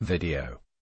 Video.